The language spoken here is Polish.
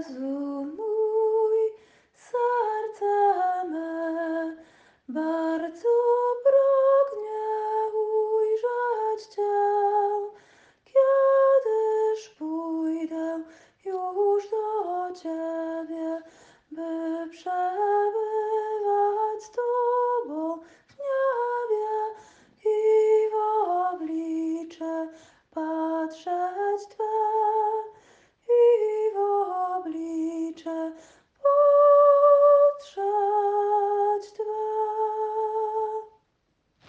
Jezu mój, serce me bardzo